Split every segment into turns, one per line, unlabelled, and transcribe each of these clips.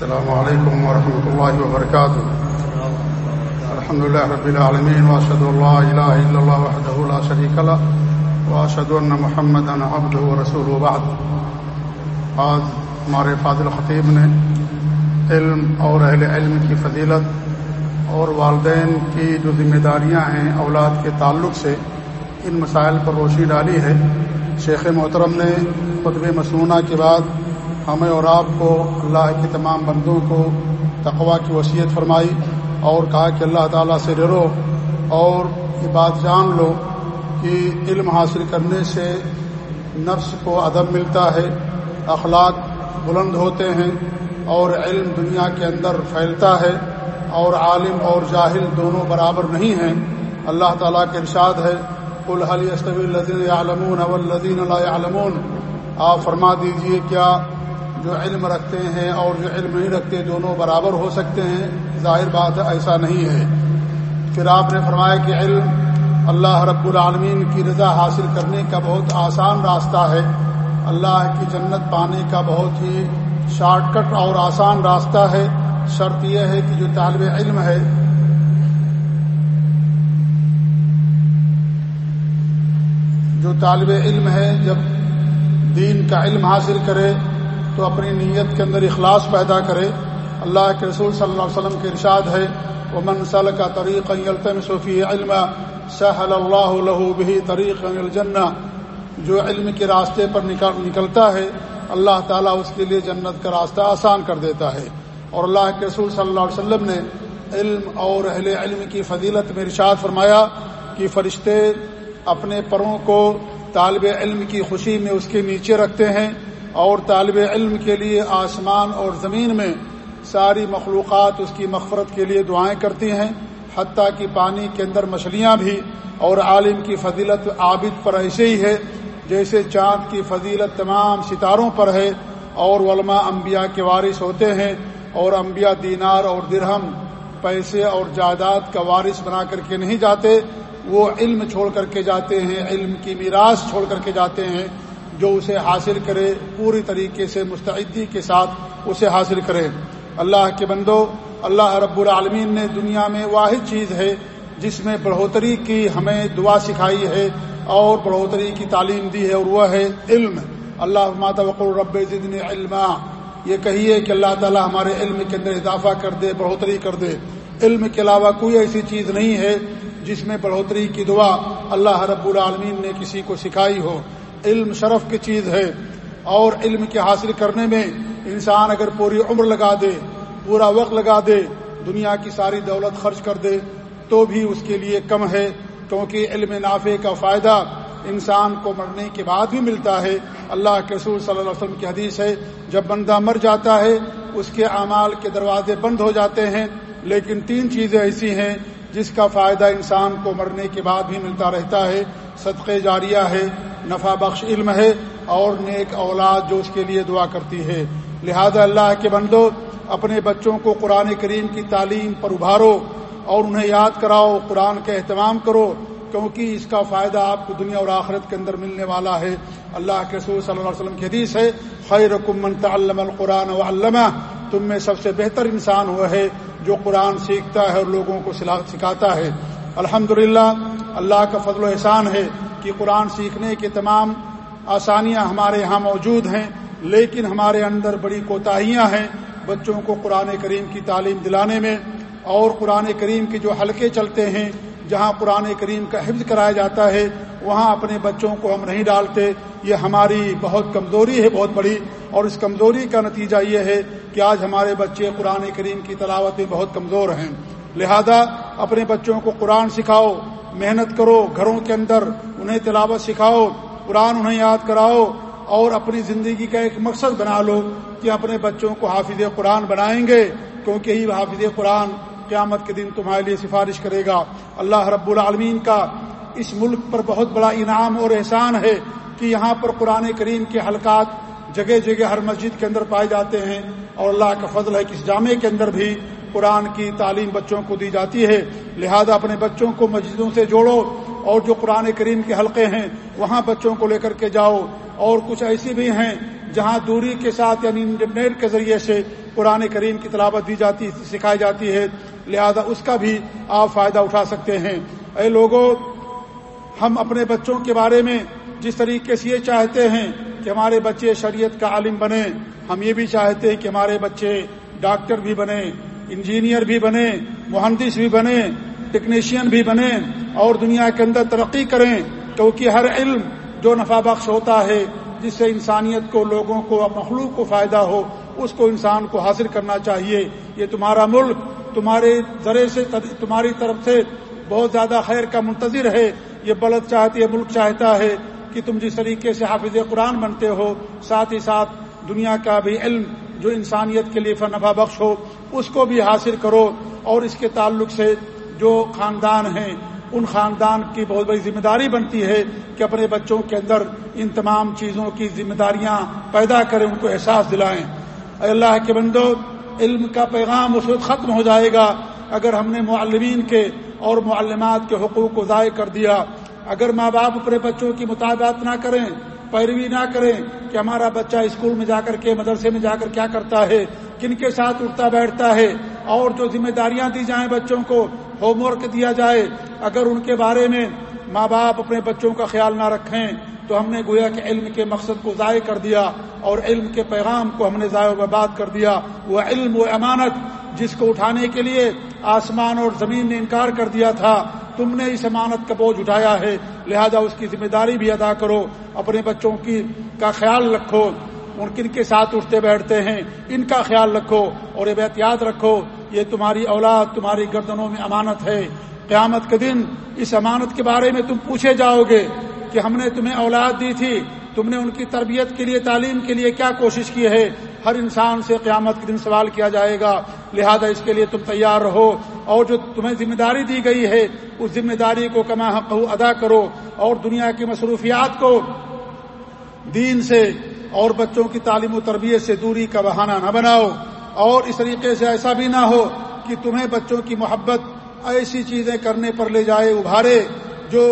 السلام علیکم ورحمۃ اللہ وبرکاتہ الحمد لله رب العالمين واشهد ان لا اله الا الله وحده لا شريك له واشهد ان محمدا عبده ورسوله بعد. آج ہمارے فاضل خطیب نے علم اور اہل علم کی فضیلت اور والدین کی جو ذمہ داریاں ہیں اولاد کے تعلق سے ان مسائل پر روشنی ڈالی ہے۔ شیخ محترم نے خطب مصنوعہ کے بعد ہمیں اور آپ کو اللہ کے تمام بندوں کو تقوا کی وصیت فرمائی اور کہا کہ اللہ تعالیٰ سے ڈرو اور یہ بات جان لو کہ علم حاصل کرنے سے نفس کو ادب ملتا ہے، اخلاق بلند ہوتے ہیں اور علم دنیا کے اندر پھیلتا ہے اور عالم اور جاہل دونوں برابر نہیں ہیں۔ اللہ تعالیٰ کے ارشاد ہے الحلی الدین عالمون اولدین عالمون آپ فرما دیجیے، کیا جو علم رکھتے ہیں اور جو علم نہیں رکھتے دونوں برابر ہو سکتے ہیں، ظاہر بات ایسا نہیں ہے۔ پھر آپ نے فرمایا کہ علم اللہ رب العالمین کی رضا حاصل کرنے کا بہت آسان راستہ ہے۔ اللہ کی جنت پانے کا بہت ہی شارٹ کٹ اور آسان راستہ ہے۔ شرط یہ ہے کہ جو طالب علم ہے، جو طالب علم ہے، جب دین کا علم حاصل کرے تو اپنی نیت کے اندر اخلاص پیدا کرے۔ اللہ کے رسول صلی اللہ علیہ وسلم کے ارشاد ہے وہ منسل کا طریق صوفی علم سہل اللہ لہو بھی طریق الجنہ جو علم کے راستے پر نکلتا ہے، اللہ تعالیٰ اس کے لیے جنت کا راستہ آسان کر دیتا ہے۔ اور اللہ کے رسول صلی اللہ علیہ وسلم نے علم اور اہل علم کی فضیلت میں ارشاد فرمایا کہ فرشتے اپنے پروں کو طالب علم کی خوشی میں اس کے نیچے رکھتے ہیں۔ اور طالب علم کے لیے آسمان اور زمین میں ساری مخلوقات اس کی مغفرت کے لیے دعائیں کرتی ہیں، حتیٰ کہ پانی کے اندر مچھلیاں بھی اور عالم کی فضیلت عابد پر ایسے ہی ہے جیسے چاند کی فضیلت تمام ستاروں پر ہے اور علماء انبیاء کے وارث ہوتے ہیں اور انبیاء دینار اور درہم پیسے اور جائیداد کا وارث بنا کر کے نہیں جاتے، وہ علم چھوڑ کر کے جاتے ہیں، علم کی میراث چھوڑ کر کے جاتے ہیں جو اسے حاصل کرے پوری طریقے سے مستعدی کے ساتھ اسے حاصل کرے۔ اللہ کے بندو، اللہ رب العالمین نے دنیا میں واحد چیز ہے جس میں بڑھوتری کی ہمیں دعا سکھائی ہے اور بڑھوتری کی تعلیم دی ہے اور وہ ہے علم۔ اللہ ماتا وقل رب ضدن علما۔ یہ کہیے کہ اللہ تعالی ہمارے علم کے اندر اضافہ کر دے، بڑھوتری کر دے۔ علم کے علاوہ کوئی ایسی چیز نہیں ہے جس میں بڑھوتری کی دعا اللہ رب العالمین نے کسی کو سکھائی ہو۔ علم شرف کی چیز ہے اور علم کے حاصل کرنے میں انسان اگر پوری عمر لگا دے، پورا وقت لگا دے، دنیا کی ساری دولت خرچ کر دے، تو بھی اس کے لیے کم ہے۔ کیونکہ علم نافع کا فائدہ انسان کو مرنے کے بعد بھی ملتا ہے۔ اللہ کے رسول صلی اللہ علیہ وسلم کی حدیث ہے، جب بندہ مر جاتا ہے، اس کے اعمال کے دروازے بند ہو جاتے ہیں۔ لیکن تین چیزیں ایسی ہیں جس کا فائدہ انسان کو مرنے کے بعد بھی ملتا رہتا ہے۔ صدقے جاریہ ہے نفع بخش علم ہے اور نیک اولاد جو اس کے لیے دعا کرتی ہے۔ لہذا اللہ کے بندو، اپنے بچوں کو قرآن کریم کی تعلیم پر ابھارو اور انہیں یاد کراؤ، قرآن کا اہتمام کرو، کیونکہ اس کا فائدہ آپ کو دنیا اور آخرت کے اندر ملنے والا ہے۔ اللہ کے رسول صلی اللہ علیہ وسلم کی حدیث ہے خیر من تعلم القرآن و علامہ تم میں سب سے بہتر انسان ہوا ہے جو قرآن سیکھتا ہے اور لوگوں کو سکھاتا ہے۔ الحمد اللہ کا فضل و احسان ہے۔ کہ قرآن سیکھنے کے تمام آسانیاں ہمارے یہاں موجود ہیں، لیکن ہمارے اندر بڑی کوتاہیاں ہیں بچوں کو قرآن کریم کی تعلیم دلانے میں اور قرآن کریم کے جو حلقے چلتے ہیں، جہاں قرآن کریم کا حفظ کرایا جاتا ہے، وہاں اپنے بچوں کو ہم نہیں ڈالتے۔ یہ ہماری بہت کمزوری ہے، بہت بڑی۔ اور اس کمزوری کا نتیجہ یہ ہے کہ آج ہمارے بچے قرآن کریم کی تلاوت میں بہت کمزور ہیں۔ لہذا اپنے بچوں کو قرآن سکھاؤ۔ محنت کرو، گھروں کے اندر انہیں تلاوت سکھاؤ، قرآن انہیں یاد کراؤ اور اپنی زندگی کا ایک مقصد بنا لو کہ اپنے بچوں کو حافظ قرآن بنائیں گے۔ کیونکہ ہی حافظ قرآن قیامت کے دن تمہارے لیے سفارش کرے گا۔ اللہ رب العالمین کا اس ملک پر بہت بڑا انعام اور احسان ہے کہ یہاں پر قرآن کریم کے حلقات جگہ جگہ ہر مسجد کے اندر پائے جاتے ہیں اور اللہ کا فضل ہے کہ اس جامع کے اندر بھی قرآن کی تعلیم بچوں کو دی جاتی ہے، لہذا اپنے بچوں کو مسجدوں سے جوڑو اور جو قرآن کریم کے حلقے ہیں، وہاں بچوں کو لے کر کے جاؤ۔ اور کچھ ایسی بھی ہیں جہاں دوری کے ساتھ یعنی انٹرنیٹ کے ذریعے سے قرآن کریم کی تلاوت دی جاتی، سکھائی جاتی ہے۔ لہذا اس کا بھی آپ فائدہ اٹھا سکتے ہیں۔ اے لوگوں ہم اپنے بچوں کے بارے میں جس طریقے سے یہ چاہتے ہیں کہ ہمارے بچے شریعت کا عالم بنے ہم یہ بھی چاہتے ہیں کہ ہمارے بچے ڈاکٹر بھی بنے انجینئر بھی بنے، مہندس بھی بنے، ٹیکنیشین بھی بنے اور دنیا کے اندر ترقی کریں، کیونکہ ہر علم جو نفع بخش ہوتا ہے، جس سے انسانیت کو، لوگوں کو، مخلوق کو فائدہ ہو، اس کو انسان کو حاصل کرنا چاہیے۔ یہ تمہارا ملک، تمہارے ذرے سے، تمہاری طرف سے بہت زیادہ خیر کا منتظر ہے۔ یہ بلد چاہتی ہے ملک چاہتا ہے کہ تم جس طریقے سے حافظ قرآن بنتے ہو، ساتھ ہی ساتھ دنیا کا بھی علم جو انسانیت کے لیے فنفا بخش ہو اس کو بھی حاصل کرو اور اس کے تعلق سے جو خاندان ہیں، ان خاندان کی بہت بڑی ذمہ داری بنتی ہے کہ اپنے بچوں کے اندر ان تمام چیزوں کی ذمہ داریاں پیدا کریں، ان کو احساس دلائیں۔ اے اللہ کے بندو، علم کا پیغام اس وقت ختم ہو جائے گا اگر ہم نے معلمین کے اور معلمات کے حقوق کو ضائع کر دیا۔ اگر ماں باپ اپنے بچوں کی مطابقت نہ کریں پیروی نہ کریں کہ ہمارا بچہ اسکول میں جا کر کے مدرسے میں جا کر کیا کرتا ہے، کن کے ساتھ اٹھتا بیٹھتا ہے، اور جو ذمہ داریاں دی جائیں بچوں کو، ہوم ورک دیا جائے۔ اگر ان کے بارے میں ماں باپ اپنے بچوں کا خیال نہ رکھیں، تو ہم نے گویا کہ علم کے مقصد کو ضائع کر دیا، اور علم کے پیغام کو ہم نے ضائع و برباد کر دیا۔ وہ علم و امانت جس کو اٹھانے کے لیے آسمان اور زمین نے انکار کر دیا تھا۔ تم نے اس امانت کا بوجھ اٹھایا ہے، لہذا اس کی ذمہ داری بھی ادا کرو، اپنے بچوں کی کا خیال رکھو، ان کن کے ساتھ اٹھتے بیٹھتے ہیں، ان کا خیال رکھو اور یہ احتیاط رکھو، یہ تمہاری اولاد، تمہاری گردنوں میں امانت ہے۔ قیامت کے دن اس امانت کے بارے میں تم پوچھے جاؤ گے کہ ہم نے تمہیں اولاد دی تھی، تم نے ان کی تربیت کے لیے، تعلیم کے لیے کیا کوشش کی ہے؟ ہر انسان سے قیامت کے دن سوال کیا جائے گا لہذا اس کے لیے تم تیار رہو اور جو تمہیں ذمہ داری دی گئی ہے، اس ذمہ داری کو کما حق ادا کرو اور دنیا کی مصروفیات کو دین سے اور بچوں کی تعلیم و تربیت سے دوری کا بہانہ نہ بناؤ اور اس طریقے سے ایسا بھی نہ ہو کہ تمہیں بچوں کی محبت ایسی چیزیں کرنے پر لے جائے، ابھارے جو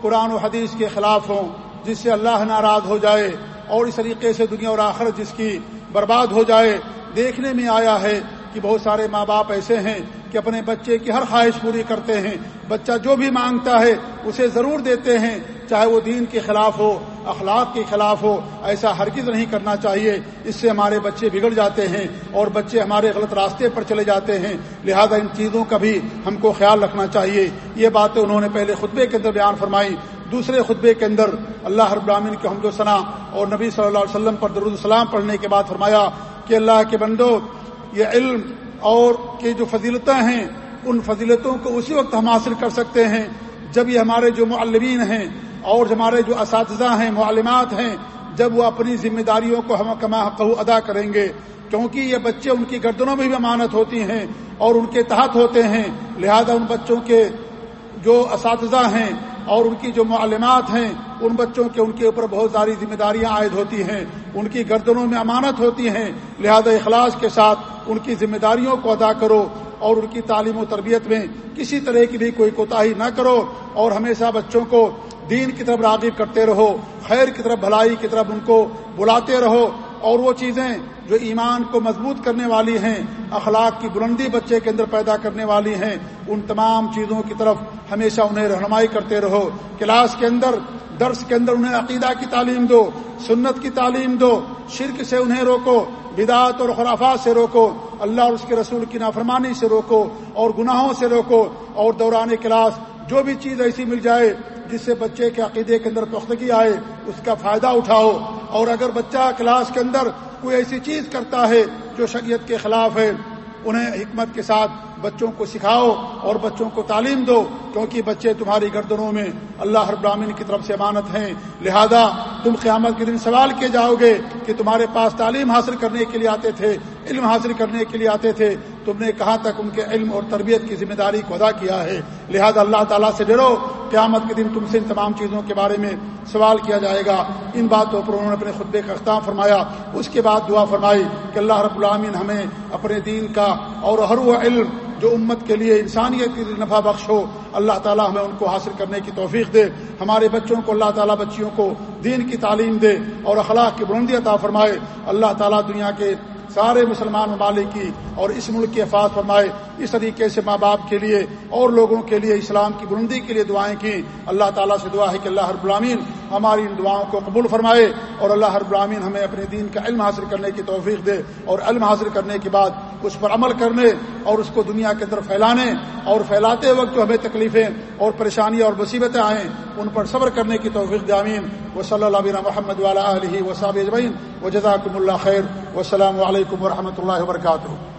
قرآن و حدیث کے خلاف ہوں، جس سے اللہ ناراض ہو جائے اور اس طریقے سے دنیا اور آخرت جس کی برباد ہو جائے، دیکھنے میں آیا ہے کہ بہت سارے ماں باپ ایسے ہیں کہ اپنے بچے کی ہر خواہش پوری کرتے ہیں۔ بچہ جو بھی مانگتا ہے، اسے ضرور دیتے ہیں، چاہے وہ دین کے خلاف ہو، اخلاق کے خلاف ہو، ایسا ہرگز نہیں کرنا چاہیے۔ اس سے ہمارے بچے بگڑ جاتے ہیں اور بچے ہمارے غلط راستے پر چلے جاتے ہیں۔ لہذا ان چیزوں کا بھی ہم کو خیال رکھنا چاہیے۔ یہ باتیں انہوں نے پہلے خطبے کے اندر بیان فرمائی دوسرے خطبے کے اندر اللہ ہر براہین کے حمد و ثنا اور نبی صلی اللہ علیہ وسلم پر درود السلام پڑھنے کے بعد فرمایا کہ اللہ کے بندو یہ علم اور کہ جو فضیلتیں ہیں، ان فضیلتوں کو اسی وقت ہم حاصل کر سکتے ہیں جب یہ ہمارے جو معلمین ہیں اور ہمارے جو اساتذہ ہیں، معلمات ہیں، جب وہ اپنی ذمہ داریوں کو ہم کما قہو ادا کریں گے۔ کیونکہ یہ بچے ان کی گردنوں میں بھی امانت ہوتی ہیں اور ان کے تحت ہوتے ہیں، لہذا ان بچوں کے جو اساتذہ ہیں اور ان کی جو معلومات ہیں، ان بچوں کے، ان کے اوپر بہت ساری ذمہ داریاں عائد ہوتی ہیں، ان کی گردنوں میں امانت ہوتی ہیں، لہذا اخلاص کے ساتھ ان کی ذمہ داریوں کو ادا کرو اور ان کی تعلیم و تربیت میں کسی طرح کی بھی کوئی کوتاہی نہ کرو اور ہمیشہ بچوں کو دین کی طرف راغب کرتے رہو، خیر کی طرف، بھلائی کی طرف ان کو بلاتے رہو۔ اور وہ چیزیں جو ایمان کو مضبوط کرنے والی ہیں، اخلاق کی بلندی بچے کے اندر پیدا کرنے والی ہیں، ان تمام چیزوں کی طرف ہمیشہ انہیں رہنمائی کرتے رہو۔ کلاس کے اندر، درس کے اندر انہیں عقیدہ کی تعلیم دو، سنت کی تعلیم دو، شرک سے انہیں روکو، بدعت اور خرافات سے روکو، اللہ اور اس کے رسول کی نافرمانی سے روکو اور گناہوں سے روکو اور دوران کلاس جو بھی چیز ایسی مل جائے جس سے بچے کے عقیدے کے اندر پختگی آئے، اس کا فائدہ اٹھاؤ۔ اور اگر بچہ کلاس کے اندر کوئی ایسی چیز کرتا ہے جو شریعت کے خلاف ہے، انہیں حکمت کے ساتھ بچوں کو سکھاؤ اور بچوں کو تعلیم دو، کیونکہ بچے تمہاری گردنوں میں اللہ ہر براہین کی طرف سے امانت ہیں۔ لہذا تم قیامت کے دن سوال کیے جاؤ گے کہ تمہارے پاس تعلیم حاصل کرنے کے لیے آتے تھے، علم حاصل کرنے کے لیے آتے تھے تم نے کہاں تک ان کے علم اور تربیت کی ذمہ داری کو ادا کیا ہے۔ لہذا اللہ تعالیٰ سے ڈرو۔ قیامت کے دن تم سے ان تمام چیزوں کے بارے میں سوال کیا جائے گا۔ ان باتوں پر انہوں نے اپنے خطبے کا اختتام فرمایا۔ اس کے بعد دعا فرمائی کہ اللہ رب العامین ہمیں اپنے دین کا اور ہر وہ علم جو امت کے لیے انسانیت کے لیے نفع بخش ہو، اللہ تعالیٰ ہمیں ان کو حاصل کرنے کی توفیق دے۔ ہمارے بچوں کو اللہ تعالیٰ بچیوں کو دین کی تعلیم دے اور اخلاق کی بلندی عطا فرمائے۔ اللہ تعالیٰ دنیا کے سارے مسلمان ممالک کی اور اس ملک کی حفاظ فرمائے، اس طریقے سے ماں باپ کے لیے اور لوگوں کے لیے اسلام کی بلندی کے لیے دعائیں کی اللہ تعالیٰ سے دعا ہے کہ اللہ ہر غلامین ہماری ان دعاؤں کو قبول فرمائے اور اللہ ہر غلامین ہمیں اپنے دین کا علم حاصل کرنے کی توفیق دے اور علم حاصل کرنے کے بعد اس پر عمل کرنے اور اس کو دنیا کے اندر پھیلانے اور پھیلاتے وقت جو ہمیں تکلیفیں اور پریشانیاں اور مصیبتیں آئیں، ان پر صبر کرنے کی توفیق دامین و صلی اللہ علیہ محمد والا علیہ وصاب اجمعین۔ و جزاکم اللہ خیر۔ والسلام علیکم ورحمۃ اللہ وبرکاتہ۔